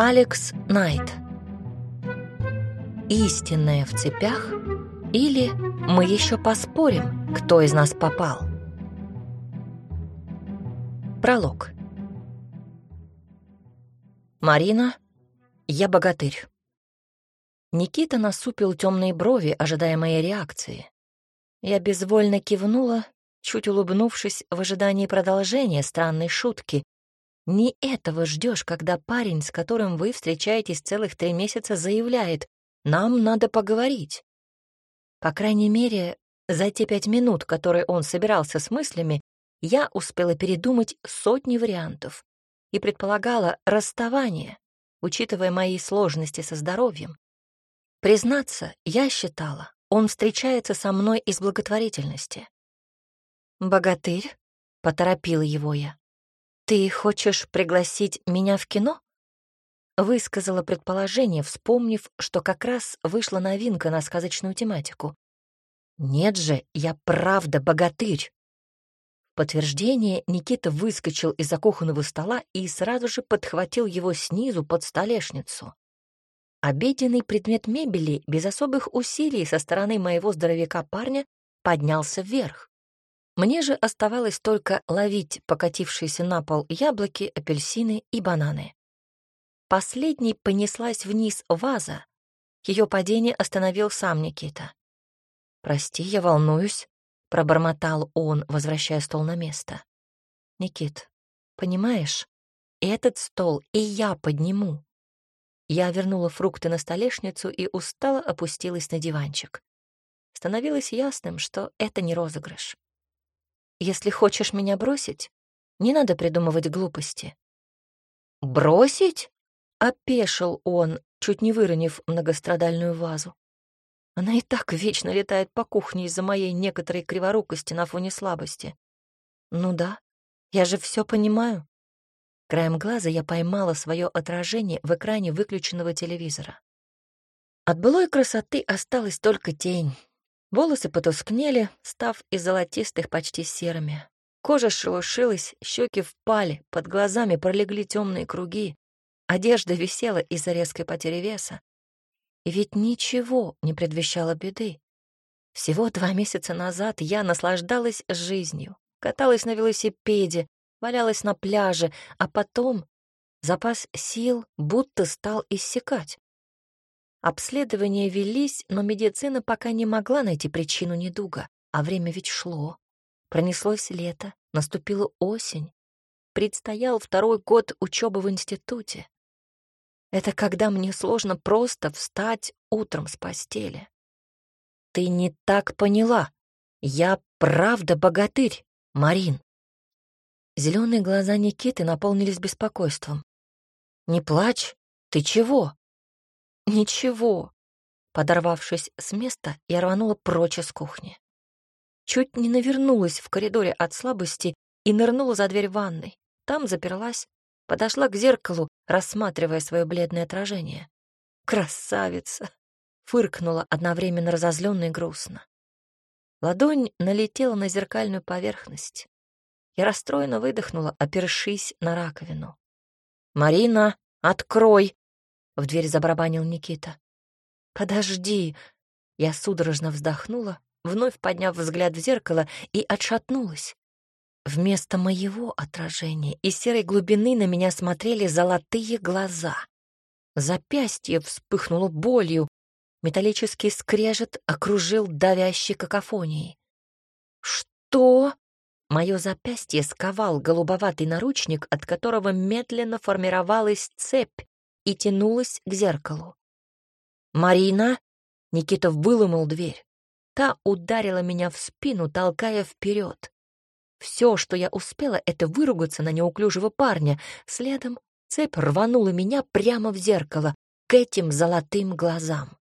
Алекс Найт. Истинная в цепях или мы еще поспорим, кто из нас попал? Пролог. Марина, я богатырь. Никита насупил темные брови, ожидая моей реакции. Я безвольно кивнула, чуть улыбнувшись в ожидании продолжения странной шутки, не этого ждешь, когда парень, с которым вы встречаетесь целых три месяца, заявляет «нам надо поговорить». По крайней мере, за те пять минут, которые он собирался с мыслями, я успела передумать сотни вариантов и предполагала расставание, учитывая мои сложности со здоровьем. Признаться, я считала, он встречается со мной из благотворительности. «Богатырь?» — поторопила его я. «Ты хочешь пригласить меня в кино?» Высказала предположение, вспомнив, что как раз вышла новинка на сказочную тематику. «Нет же, я правда богатырь!» В подтверждение Никита выскочил из-за кухонного стола и сразу же подхватил его снизу под столешницу. Обеденный предмет мебели без особых усилий со стороны моего здоровяка парня поднялся вверх. Мне же оставалось только ловить покатившиеся на пол яблоки, апельсины и бананы. Последней понеслась вниз ваза. Ее падение остановил сам Никита. «Прости, я волнуюсь», — пробормотал он, возвращая стол на место. «Никит, понимаешь, этот стол и я подниму». Я вернула фрукты на столешницу и устало опустилась на диванчик. Становилось ясным, что это не розыгрыш. Если хочешь меня бросить, не надо придумывать глупости». «Бросить?» — опешил он, чуть не выронив многострадальную вазу. Она и так вечно летает по кухне из-за моей некоторой криворукости на фоне слабости. Ну да, я же все понимаю. Краем глаза я поймала свое отражение в экране выключенного телевизора. От былой красоты осталась только тень, Волосы потускнели, став из золотистых почти серыми. Кожа шелушилась, щеки впали, под глазами пролегли темные круги. Одежда висела из-за резкой потери веса. И ведь ничего не предвещало беды. Всего два месяца назад я наслаждалась жизнью, каталась на велосипеде, валялась на пляже, а потом запас сил будто стал иссякать. Обследования велись, но медицина пока не могла найти причину недуга, а время ведь шло. Пронеслось лето, наступила осень. Предстоял второй год учебы в институте. Это когда мне сложно просто встать утром с постели. Ты не так поняла. Я правда богатырь, Марин. Зеленые глаза Никиты наполнились беспокойством. Не плачь, ты чего? Ничего. Подорвавшись с места, я рванула прочь из кухни. Чуть не навернулась в коридоре от слабости и нырнула за дверь ванной. Там заперлась, подошла к зеркалу, рассматривая свое бледное отражение. «Красавица!» — фыркнула одновременно разозленно и грустно. Ладонь налетела на зеркальную поверхность. Я расстроенно выдохнула, опершись на раковину. «Марина, открой!» В дверь забарабанил Никита. «Подожди!» Я судорожно вздохнула, вновь подняв взгляд в зеркало и отшатнулась. Вместо моего отражения из серой глубины на меня смотрели золотые глаза. Запястье вспыхнуло болью, металлический скрежет окружил давящей какофонией. «Что?» Мое запястье сковал голубоватый наручник, от которого медленно формировалась цепь, и тянулась к зеркалу. «Марина!» — Никитов выломал дверь. Та ударила меня в спину, толкая вперед. Все, что я успела, это выругаться на неуклюжего парня. Следом цепь рванула меня прямо в зеркало, к этим золотым глазам.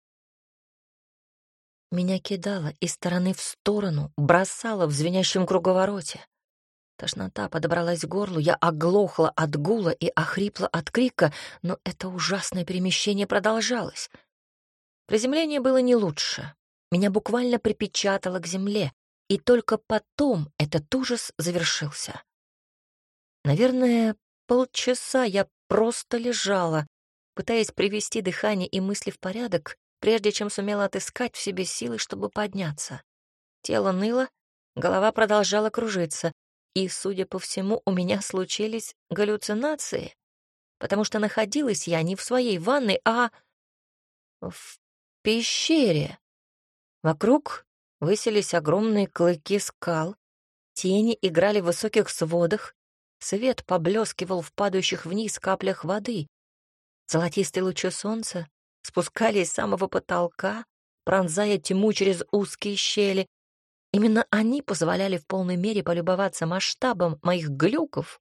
Меня кидало из стороны в сторону, бросало в звенящем круговороте. Тошнота подобралась к горлу, я оглохла от гула и охрипла от крика, но это ужасное перемещение продолжалось. Приземление было не лучше. Меня буквально припечатало к земле, и только потом этот ужас завершился. Наверное, полчаса я просто лежала, пытаясь привести дыхание и мысли в порядок, прежде чем сумела отыскать в себе силы, чтобы подняться. Тело ныло, голова продолжала кружиться, и, судя по всему, у меня случились галлюцинации, потому что находилась я не в своей ванной, а в пещере. Вокруг высились огромные клыки скал, тени играли в высоких сводах, свет поблескивал в падающих вниз каплях воды. Золотистые лучи солнца спускались с самого потолка, пронзая тьму через узкие щели. Именно они позволяли в полной мере полюбоваться масштабом моих глюков.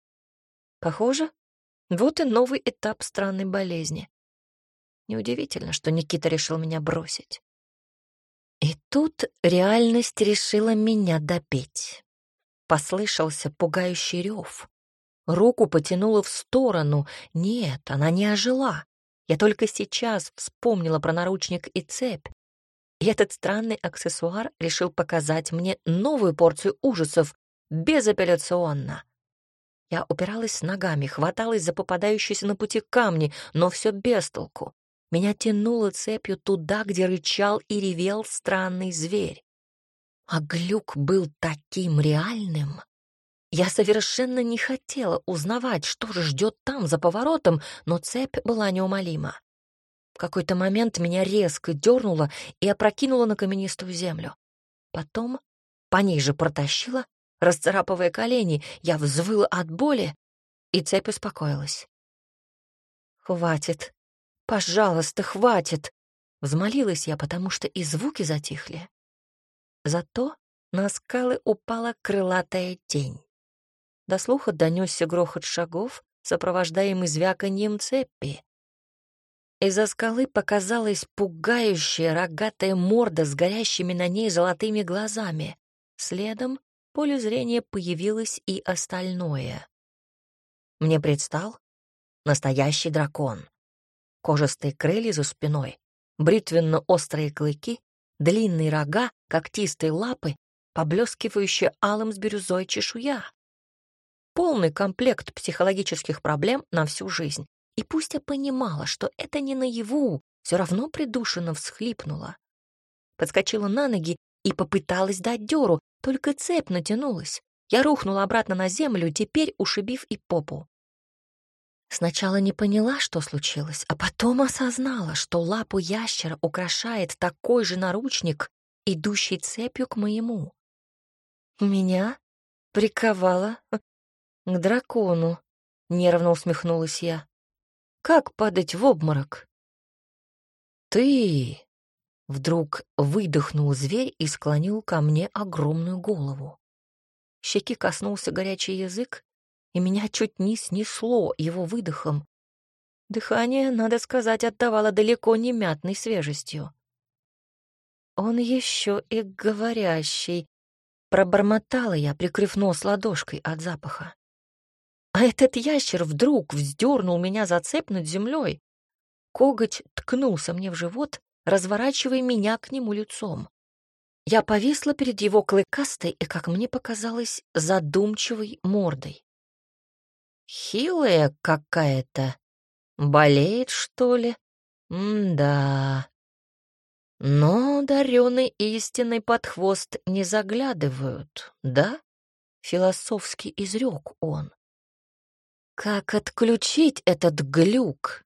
Похоже, вот и новый этап странной болезни. Неудивительно, что Никита решил меня бросить. И тут реальность решила меня добить. Послышался пугающий рев. Руку потянула в сторону. Нет, она не ожила. Я только сейчас вспомнила про наручник и цепь. И этот странный аксессуар решил показать мне новую порцию ужасов, безапелляционно. Я упиралась ногами, хваталась за попадающиеся на пути камни, но все без толку. Меня тянуло цепью туда, где рычал и ревел странный зверь. А глюк был таким реальным. Я совершенно не хотела узнавать, что же ждет там, за поворотом, но цепь была неумолима. Какой-то момент меня резко дернуло и опрокинуло на каменистую землю. Потом по ней же протащила, расцарапывая колени, я взвыла от боли, и цепь успокоилась. «Хватит, пожалуйста, хватит!» Взмолилась я, потому что и звуки затихли. Зато на скалы упала крылатая тень. До слуха донесся грохот шагов, сопровождаемый звяканьем цепи. Из-за скалы показалась пугающая рогатая морда с горящими на ней золотыми глазами. Следом в поле зрения появилось и остальное. Мне предстал настоящий дракон. Кожистые крылья за спиной, бритвенно-острые клыки, длинные рога, когтистые лапы, поблескивающая алым с бирюзой чешуя полный комплект психологических проблем на всю жизнь. И пусть я понимала, что это не наяву, все равно придушенно всхлипнула. Подскочила на ноги и попыталась дать дёру, только цепь натянулась. Я рухнула обратно на землю, теперь ушибив и попу. Сначала не поняла, что случилось, а потом осознала, что лапу ящера украшает такой же наручник, идущий цепью к моему. Меня приковала к дракону, нервно усмехнулась я. Как падать в обморок? Ты! Вдруг выдохнул зверь и склонил ко мне огромную голову. Щеки коснулся горячий язык, и меня чуть не снесло его выдохом. Дыхание, надо сказать, отдавало далеко не мятной свежестью. Он еще и говорящий. Пробормотала я, прикрыв нос ладошкой от запаха. А этот ящер вдруг вздернул меня за цепь над землей. Коготь ткнулся мне в живот, разворачивая меня к нему лицом. Я повисла перед его клыкастой и, как мне показалось, задумчивой мордой. Хилая какая-то. Болеет, что ли? М-да. Но дарёный истинный под хвост не заглядывают, да? Философски изрек он. Как отключить этот глюк?